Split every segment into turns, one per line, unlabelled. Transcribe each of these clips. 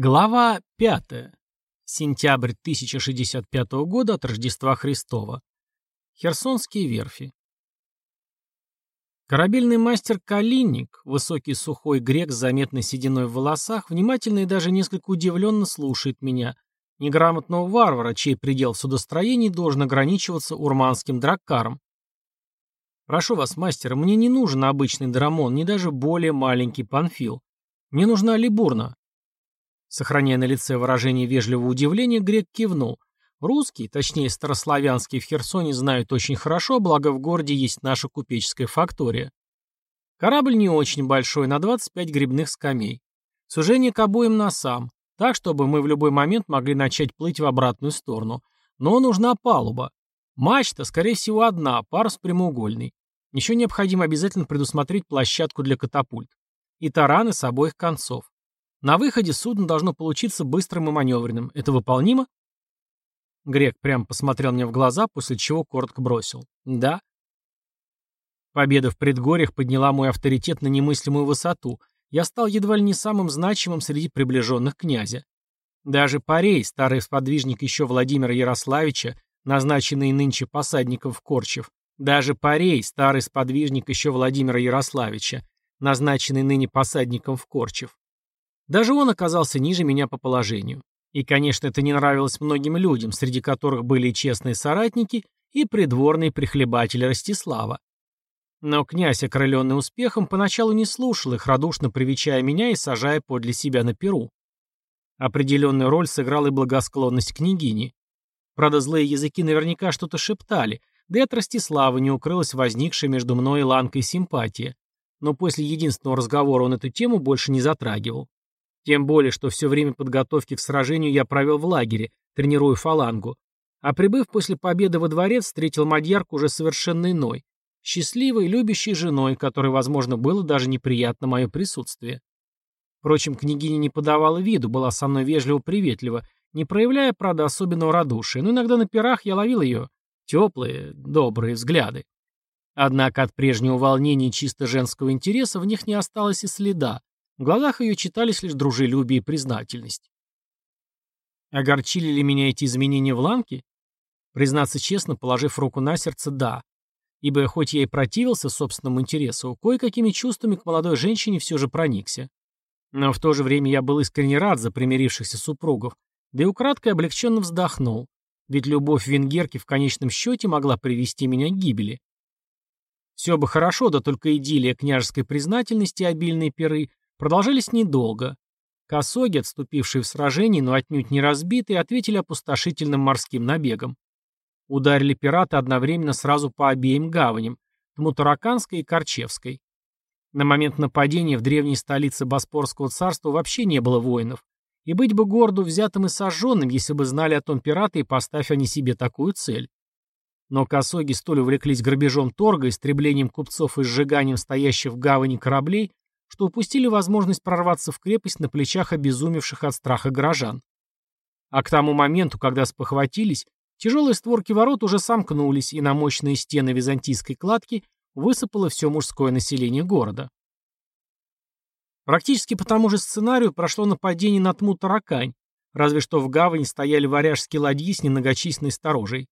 Глава 5. Сентябрь 1065 года от Рождества Христова. Херсонские верфи. Корабельный мастер Калинник, высокий сухой грек с заметной сединой в волосах, внимательно и даже несколько удивленно слушает меня, неграмотного варвара, чей предел в судостроении должен ограничиваться урманским драккаром. Прошу вас, мастер, мне не нужен обычный драмон, не даже более маленький панфил. Мне нужна либурна, Сохраняя на лице выражение вежливого удивления, грек кивнул. Русские, точнее старославянские в Херсоне знают очень хорошо, благо в городе есть наша купеческая фактория. Корабль не очень большой, на 25 грибных скамей. Сужение к обоим носам, так, чтобы мы в любой момент могли начать плыть в обратную сторону. Но нужна палуба. Мачта, скорее всего, одна, парус прямоугольный. Еще необходимо обязательно предусмотреть площадку для катапульт. И тараны с обоих концов. На выходе судно должно получиться быстрым и маневренным. Это выполнимо? Грек прямо посмотрел мне в глаза, после чего коротко бросил. Да. Победа в предгорьях подняла мой авторитет на немыслимую высоту. Я стал едва ли не самым значимым среди приближенных князя. Даже Парей, старый сподвижник еще Владимира Ярославича, назначенный нынче посадником в Корчев, даже Парей, старый сподвижник еще Владимира Ярославича, назначенный ныне посадником в Корчев, даже он оказался ниже меня по положению. И, конечно, это не нравилось многим людям, среди которых были и честные соратники, и придворные прихлебатели Ростислава. Но князь, окрыленный успехом, поначалу не слушал их, радушно привечая меня и сажая подле себя на перу. Определенную роль сыграла и благосклонность княгини. Правда, злые языки наверняка что-то шептали, да и от Ростислава не укрылась возникшая между мной и Ланкой симпатия. Но после единственного разговора он эту тему больше не затрагивал. Тем более, что все время подготовки к сражению я провел в лагере, тренируя фалангу. А прибыв после победы во дворец, встретил Мадьярку уже совершенно иной. Счастливой, любящей женой, которой, возможно, было даже неприятно мое присутствие. Впрочем, княгиня не подавала виду, была со мной вежливо-приветлива, не проявляя, правда, особенного радушия, но иногда на пирах я ловил ее теплые, добрые взгляды. Однако от прежнего волнения чисто женского интереса в них не осталось и следа, в глазах ее читались лишь дружелюбие и признательность. Огорчили ли меня эти изменения в Ланке? Признаться честно, положив руку на сердце, да. Ибо хоть я и противился собственному интересу, кое-какими чувствами к молодой женщине все же проникся. Но в то же время я был искренне рад за примирившихся супругов, да и украдкой облегченно вздохнул, ведь любовь венгерки в конечном счете могла привести меня к гибели. Все бы хорошо, да только идиллия княжеской признательности и обильные пиры продолжались недолго. Косоги, отступившие в сражении, но отнюдь не разбитые, ответили опустошительным морским набегом. Ударили пираты одновременно сразу по обеим гаваням – Тмутараканской и Корчевской. На момент нападения в древней столице Боспорского царства вообще не было воинов, и быть бы городу взятым и сожженным, если бы знали о том пираты и поставь они себе такую цель. Но косоги столь увлеклись грабежом торга, истреблением купцов и сжиганием стоящих в гавани кораблей, что упустили возможность прорваться в крепость на плечах обезумевших от страха горожан. А к тому моменту, когда спохватились, тяжелые створки ворот уже сомкнулись, и на мощные стены византийской кладки высыпало все мужское население города. Практически по тому же сценарию прошло нападение на Тму-Таракань, разве что в гавани стояли варяжские ладьи с немногочисленной сторожей.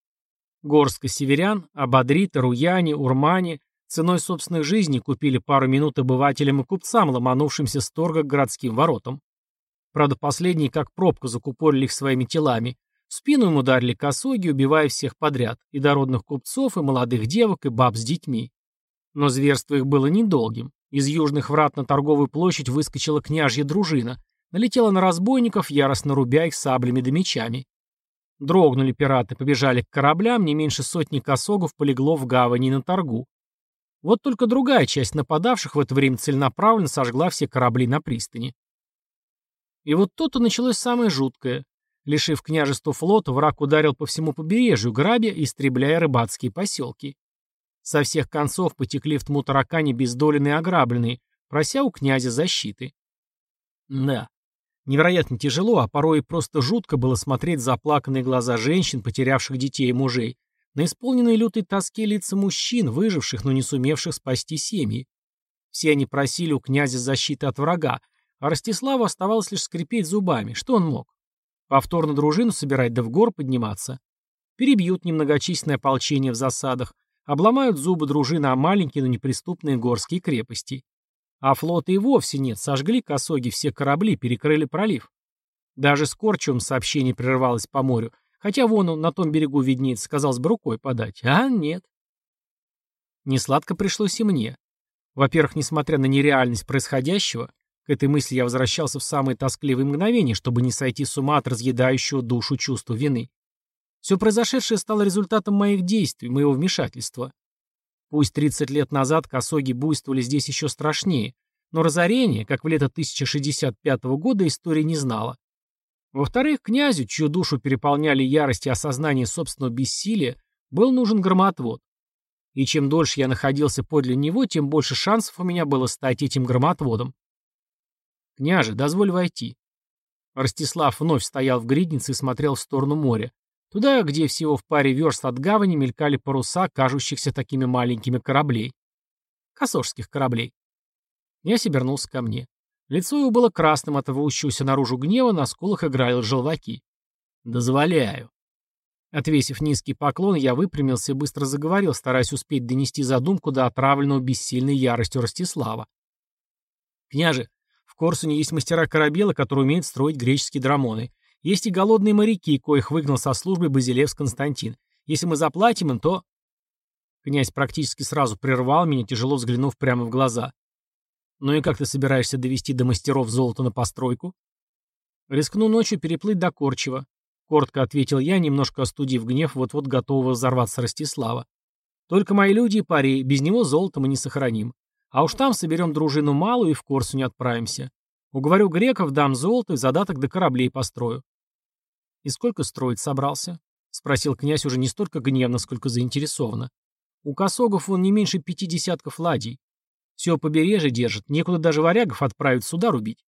Горстка северян, абадриты, руяне, урмане, Ценой собственных жизней купили пару минут обывателям и купцам, ломанувшимся с торга к городским воротам. Правда, последние как пробку закупорили их своими телами. В спину им ударили косоги, убивая всех подряд, и дородных купцов, и молодых девок, и баб с детьми. Но зверство их было недолгим. Из южных врат на торговую площадь выскочила княжья дружина, налетела на разбойников, яростно рубя их саблями да мечами. Дрогнули пираты, побежали к кораблям, не меньше сотни косогов полегло в гавани на торгу. Вот только другая часть нападавших в это время целенаправленно сожгла все корабли на пристани. И вот тут и началось самое жуткое. Лишив княжества флота, враг ударил по всему побережью, грабя и истребляя рыбацкие поселки. Со всех концов потекли в тму таракане бездоленные ограбленные, прося у князя защиты. Да, невероятно тяжело, а порой и просто жутко было смотреть заплаканные глаза женщин, потерявших детей и мужей, на исполненные лютой тоски лица мужчин, выживших, но не сумевших спасти семьи. Все они просили у князя защиты от врага, а Ростиславу оставалось лишь скрипеть зубами. Что он мог? Повторно дружину собирать да в гор подниматься. Перебьют немногочисленное ополчение в засадах, обломают зубы дружины о маленькие, но неприступные горские крепости. А флота и вовсе нет, сожгли косоги все корабли, перекрыли пролив. Даже с Корчевым сообщение прерывалось по морю, хотя вон он на том берегу виднеется, казалось бы, рукой подать. А нет. Несладко пришлось и мне. Во-первых, несмотря на нереальность происходящего, к этой мысли я возвращался в самые тоскливые мгновения, чтобы не сойти с ума от разъедающего душу чувства вины. Все произошедшее стало результатом моих действий, моего вмешательства. Пусть 30 лет назад косоги буйствовали здесь еще страшнее, но разорение, как в лето 1065 года, история не знала. Во-вторых, князю, чью душу переполняли ярость и осознание собственного бессилия, был нужен громотвод. И чем дольше я находился подле него, тем больше шансов у меня было стать этим громотводом. «Княже, дозволь войти». Ростислав вновь стоял в гриднице и смотрел в сторону моря. Туда, где всего в паре верст от гавани мелькали паруса, кажущихся такими маленькими кораблей. Косожских кораблей. Князь обернулся ко мне. Лицо его было красным от рвущегося наружу гнева, на скулах играли желваки. «Дозволяю». Отвесив низкий поклон, я выпрямился и быстро заговорил, стараясь успеть донести задумку до отравленного бессильной яростью Ростислава. «Княже, в Корсуне есть мастера корабела, которые умеют строить греческие драмоны. Есть и голодные моряки, коих выгнал со службы Базилевс Константин. Если мы заплатим им, то...» Князь практически сразу прервал меня, тяжело взглянув прямо в глаза. «Ну и как ты собираешься довести до мастеров золото на постройку?» «Рискну ночью переплыть до Корчева», — коротко ответил я, немножко остудив гнев вот-вот готового взорваться Ростислава. «Только мои люди и пари, без него золото мы не сохраним. А уж там соберем дружину малую и в Корсу не отправимся. Уговорю греков, дам золото и задаток до кораблей построю». «И сколько строить собрался?» — спросил князь уже не столько гневно, сколько заинтересованно. «У косогов он не меньше пяти десятков ладей. Все побережье держит, некуда даже варягов отправить сюда рубить.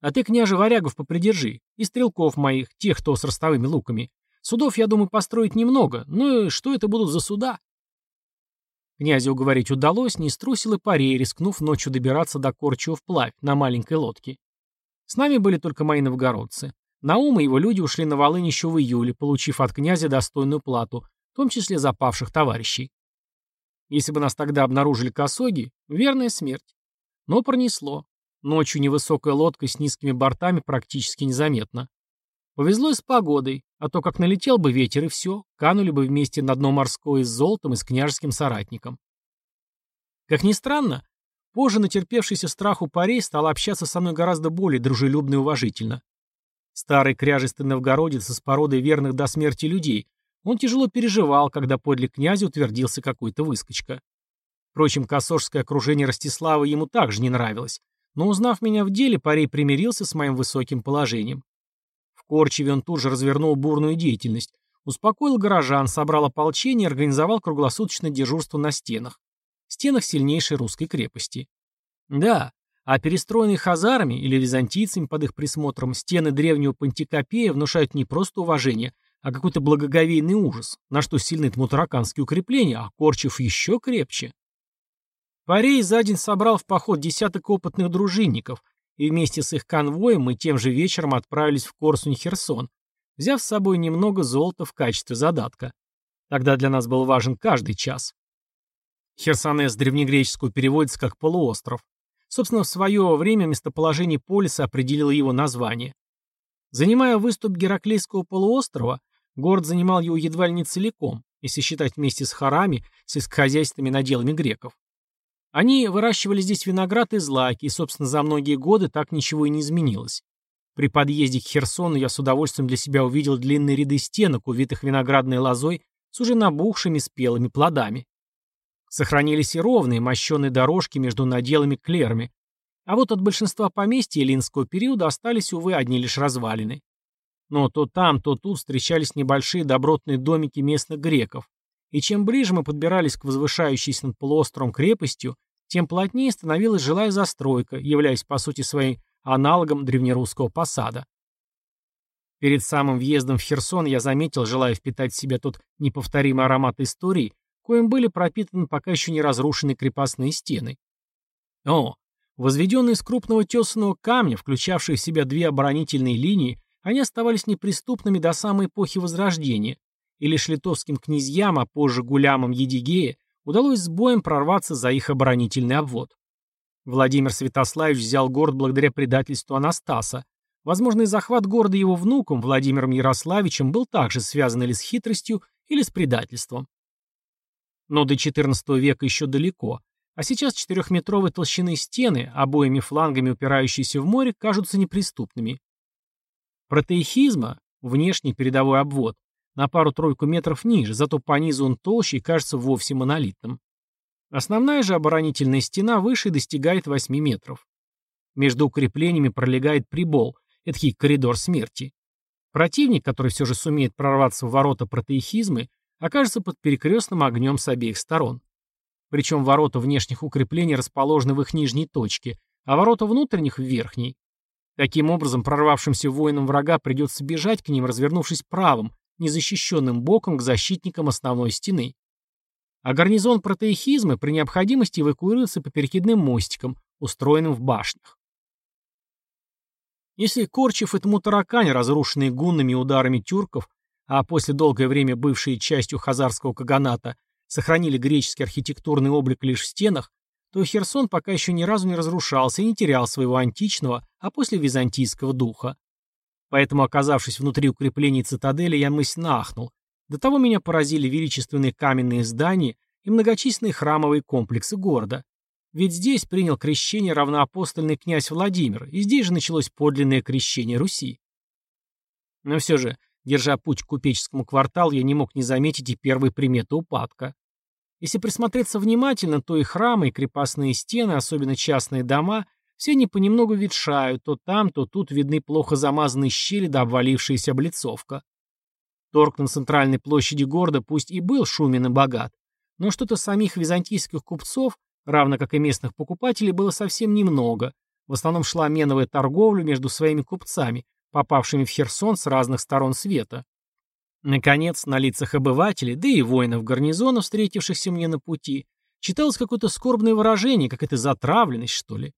А ты, княже, варягов попридержи, и стрелков моих, тех, кто с ростовыми луками. Судов, я думаю, построить немного, ну и что это будут за суда? Князя уговорить удалось, не струсил и парей, рискнув ночью добираться до Корчего вплавь, на маленькой лодке. С нами были только мои новгородцы. Наум и его люди ушли на Волынь еще в июле, получив от князя достойную плату, в том числе за павших товарищей. Если бы нас тогда обнаружили косоги, верная смерть. Но пронесло. Ночью невысокая лодка с низкими бортами практически незаметна. Повезло и с погодой, а то как налетел бы ветер и все, канули бы вместе на дно морское с золотом и с княжеским соратником. Как ни странно, позже натерпевшийся страху парей стал общаться со мной гораздо более дружелюбно и уважительно. Старый кряжистый новгородец из породы верных до смерти людей, он тяжело переживал, когда подле князя утвердился какой-то выскочка. Впрочем, косожское окружение Ростислава ему также не нравилось, но узнав меня в деле, парей примирился с моим высоким положением. В Корчеве он тут же развернул бурную деятельность, успокоил горожан, собрал ополчение и организовал круглосуточное дежурство на стенах. Стенах сильнейшей русской крепости. Да, а перестроенные хазарами или византийцами под их присмотром стены древнего Пантикопея внушают не просто уважение, а какой-то благоговейный ужас, на что сильны тмутараканские укрепления, а Корчев еще крепче. Парей за день собрал в поход десяток опытных дружинников, и вместе с их конвоем мы тем же вечером отправились в Корсунь-Херсон, взяв с собой немного золота в качестве задатка. Тогда для нас был важен каждый час. Херсонес древнегреческого переводится как «полуостров». Собственно, в свое время местоположение полиса определило его название. Занимая выступ Гераклейского полуострова, Город занимал его едва ли не целиком, если считать вместе с хорами, сельскохозяйственными наделами греков. Они выращивали здесь виноград и злаки, и, собственно, за многие годы так ничего и не изменилось. При подъезде к Херсону я с удовольствием для себя увидел длинные ряды стенок, увитых виноградной лозой с уже набухшими спелыми плодами. Сохранились и ровные, мощеные дорожки между наделами клерами. А вот от большинства поместьй эллинского периода остались, увы, одни лишь развалины. Но то там, то тут встречались небольшие добротные домики местных греков. И чем ближе мы подбирались к возвышающейся над полуостровом крепостью, тем плотнее становилась жилая застройка, являясь по сути своей аналогом древнерусского посада. Перед самым въездом в Херсон я заметил, желая впитать в себя тот неповторимый аромат истории, коим были пропитаны пока еще не разрушенные крепостные стены. О, Возведенные из крупного тесаного камня, включавшие в себя две оборонительные линии, они оставались неприступными до самой эпохи Возрождения, и лишь литовским князьям, а позже гулямам Едигея, удалось с боем прорваться за их оборонительный обвод. Владимир Святославич взял город благодаря предательству Анастаса. Возможный захват города его внуком, Владимиром Ярославичем, был также связан или с хитростью, или с предательством. Но до XIV века еще далеко, а сейчас четырехметровой толщины стены, обоими флангами упирающиеся в море, кажутся неприступными. Протеихизма, внешний передовой обвод, на пару-тройку метров ниже, зато по низу он толще и кажется вовсе монолитным. Основная же оборонительная стена выше достигает 8 метров. Между укреплениями пролегает прибол, эдакий коридор смерти. Противник, который все же сумеет прорваться в ворота протеихизмы, окажется под перекрестным огнем с обеих сторон. Причем ворота внешних укреплений расположены в их нижней точке, а ворота внутренних в верхней. Таким образом, прорвавшимся воинам врага придется бежать к ним, развернувшись правым, незащищенным боком к защитникам основной стены. А гарнизон протеихизма при необходимости эвакуируется по перекидным мостикам, устроенным в башнях. Если Корчев и Тмутаракань, разрушенные гуннами и ударами тюрков, а после долгое время бывшие частью хазарского каганата, сохранили греческий архитектурный облик лишь в стенах, то Херсон пока еще ни разу не разрушался и не терял своего античного, а после византийского духа. Поэтому, оказавшись внутри укреплений цитадели, я мысленно ахнул. До того меня поразили величественные каменные здания и многочисленные храмовые комплексы города. Ведь здесь принял крещение равноапостольный князь Владимир, и здесь же началось подлинное крещение Руси. Но все же, держа путь к купеческому кварталу, я не мог не заметить и первой приметы упадка. Если присмотреться внимательно, то и храмы, и крепостные стены, особенно частные дома, все они понемногу ветшают, то там, то тут видны плохо замазанные щели да обвалившаяся облицовка. Торг на центральной площади города пусть и был шумен и богат, но что-то самих византийских купцов, равно как и местных покупателей, было совсем немного. В основном шла меновая торговля между своими купцами, попавшими в Херсон с разных сторон света. Наконец, на лицах обывателей, да и воинов гарнизона, встретившихся мне на пути, читалось какое-то скорбное выражение, как это затравленность, что ли.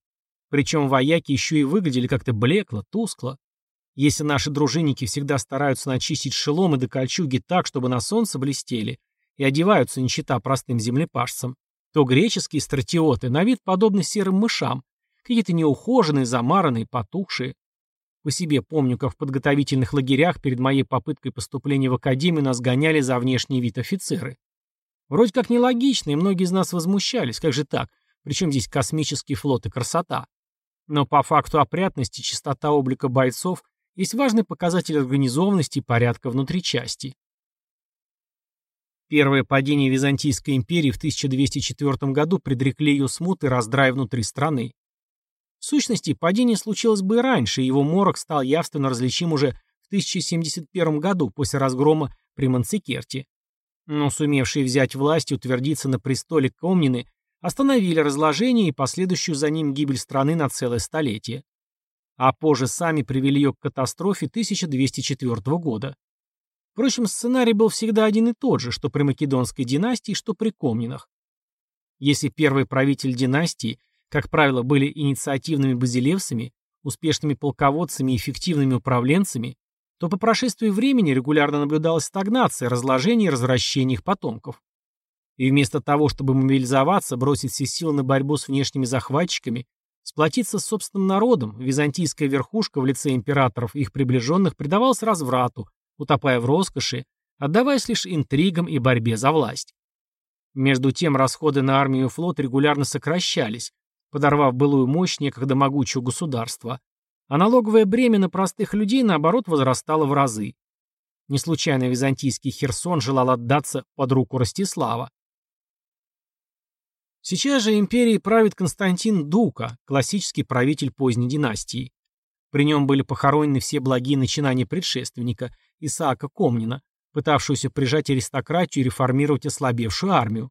Причем вояки еще и выглядели как-то блекло, тускло. Если наши дружинники всегда стараются начистить шеломы до кольчуги так, чтобы на солнце блестели, и одеваются не чита простым землепашцам, то греческие стратиоты на вид подобны серым мышам, какие-то неухоженные, замаранные, потухшие. По себе помню, как в подготовительных лагерях перед моей попыткой поступления в академию нас гоняли за внешний вид офицеры. Вроде как нелогично, и многие из нас возмущались, как же так, причем здесь космический флот и красота. Но по факту опрятности чистота облика бойцов есть важный показатель организованности и порядка внутри части. Первое падение Византийской империи в 1204 году предрекли ее смут и раздрай внутри страны. В сущности, падение случилось бы и раньше, и его морок стал явственно различим уже в 1071 году после разгрома при Манцикерте. Но сумевшие взять власть и утвердиться на престоле Комнины остановили разложение и последующую за ним гибель страны на целое столетие. А позже сами привели ее к катастрофе 1204 года. Впрочем, сценарий был всегда один и тот же, что при Македонской династии, что при Комнинах. Если первый правитель династии, как правило, были инициативными базилевсами, успешными полководцами и эффективными управленцами, то по прошествии времени регулярно наблюдалась стагнация, разложение и развращение их потомков. И вместо того, чтобы мобилизоваться, бросить все силы на борьбу с внешними захватчиками, сплотиться с собственным народом, византийская верхушка в лице императоров и их приближенных предавалась разврату, утопая в роскоши, отдаваясь лишь интригам и борьбе за власть. Между тем расходы на армию и флот регулярно сокращались, подорвав былую мощь некогда могучего государства, а налоговое бремя на простых людей, наоборот, возрастало в разы. Не случайно византийский Херсон желал отдаться под руку Ростислава. Сейчас же империей правит Константин Дука, классический правитель поздней династии. При нем были похоронены все благие начинания предшественника, Исаака Комнина, пытавшегося прижать аристократию и реформировать ослабевшую армию.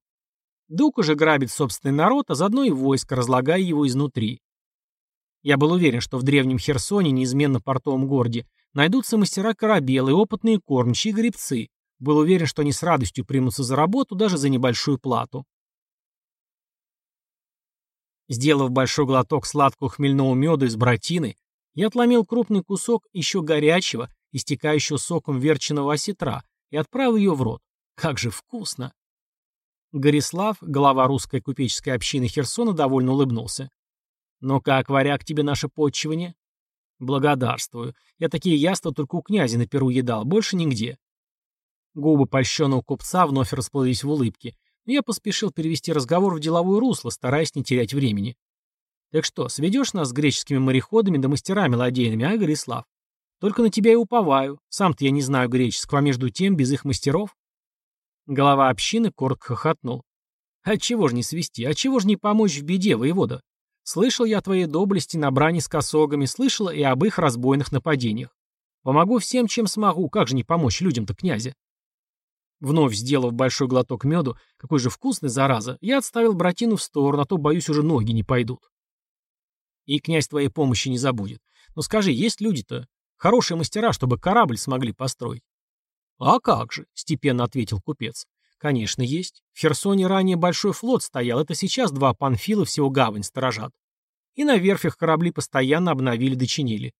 Дук уже грабит собственный народ, а заодно и войско, разлагая его изнутри. Я был уверен, что в древнем Херсоне, неизменно портовом городе, найдутся мастера корабелы, опытные кормчие и гребцы. Был уверен, что они с радостью примутся за работу даже за небольшую плату. Сделав большой глоток сладкого хмельного меда из братины, я отломил крупный кусок еще горячего, истекающего соком верченого осетра, и отправил ее в рот. Как же вкусно! Горислав, глава русской купеческой общины Херсона, довольно улыбнулся. «Ну как, варяг, тебе наше подчивание?» «Благодарствую. Я такие яства только у князя на перу едал, больше нигде». Губы польщенного купца вновь расплылись в улыбке, но я поспешил перевести разговор в деловое русло, стараясь не терять времени. «Так что, сведешь нас с греческими мореходами да мастерами ладейными, а, Горислав? Только на тебя и уповаю. Сам-то я не знаю греческого, а между тем, без их мастеров...» Голова общины коротко хохотнул. «Отчего ж не свести? Отчего ж не помочь в беде, воевода? Слышал я о твоей доблести на брани с косогами, слышала и об их разбойных нападениях. Помогу всем, чем смогу, как же не помочь людям-то, князя?» Вновь сделав большой глоток меду, какой же вкусный, зараза, я отставил братину в сторону, а то, боюсь, уже ноги не пойдут. И князь твоей помощи не забудет. Но скажи, есть люди-то? Хорошие мастера, чтобы корабль смогли построить. «А как же», — степенно ответил купец. «Конечно, есть. В Херсоне ранее большой флот стоял, это сейчас два панфила всего гавань сторожат. И на верфях корабли постоянно обновили дочинили.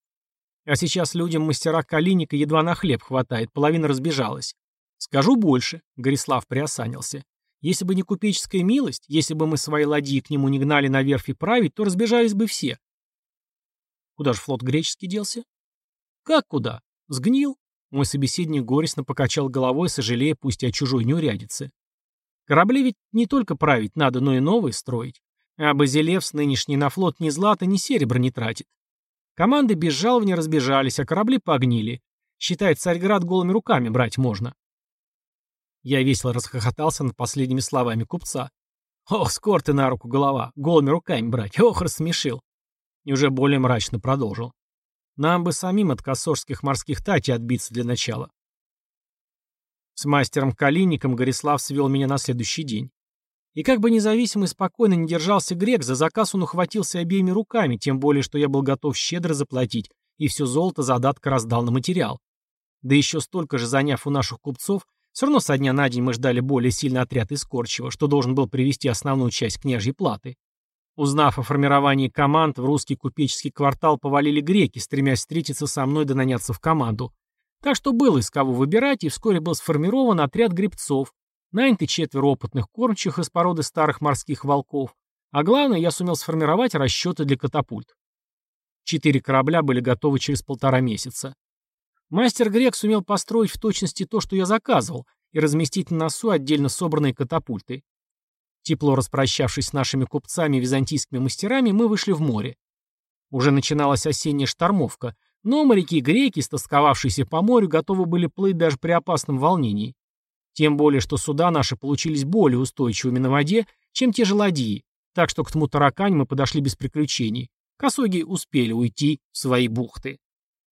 А сейчас людям мастера Калиника едва на хлеб хватает, половина разбежалась. Скажу больше, Горислав приосанился. Если бы не купеческая милость, если бы мы свои ладьи к нему не гнали на верфи править, то разбежались бы все. Куда же флот греческий делся? Как куда? Сгнил? Мой собеседник горестно покачал головой, сожалея пусть о чужой неурядице. Корабли ведь не только править надо, но и новые строить. А Базилевс нынешний на флот ни злата, ни серебра не тратит. Команды без жалования разбежались, а корабли погнили. Считает, Царьград голыми руками брать можно. Я весело расхохотался над последними словами купца. Ох, скор ты на руку голова, голыми руками брать, ох, рассмешил. И уже более мрачно продолжил. Нам бы самим от косорских морских тати отбиться для начала. С мастером Калинником Горислав свел меня на следующий день. И как бы независимо и спокойно не держался грек, за заказ он ухватился обеими руками, тем более, что я был готов щедро заплатить, и все золото задатка раздал на материал. Да еще столько же заняв у наших купцов, все равно со дня на день мы ждали более сильный отряд из Корчева, что должен был привести основную часть княжьей платы. Узнав о формировании команд, в русский купеческий квартал повалили греки, стремясь встретиться со мной да наняться в команду. Так что было из кого выбирать, и вскоре был сформирован отряд гребцов, наняты четверо опытных кормчих из породы старых морских волков, а главное, я сумел сформировать расчеты для катапульт. Четыре корабля были готовы через полтора месяца. Мастер Грек сумел построить в точности то, что я заказывал, и разместить на носу отдельно собранные катапульты. Тепло распрощавшись с нашими купцами и византийскими мастерами, мы вышли в море. Уже начиналась осенняя штормовка, но моряки-греки, стосковавшиеся по морю, готовы были плыть даже при опасном волнении. Тем более, что суда наши получились более устойчивыми на воде, чем те же ладьи, так что к тому таракань мы подошли без приключений. Косоги успели уйти в свои бухты.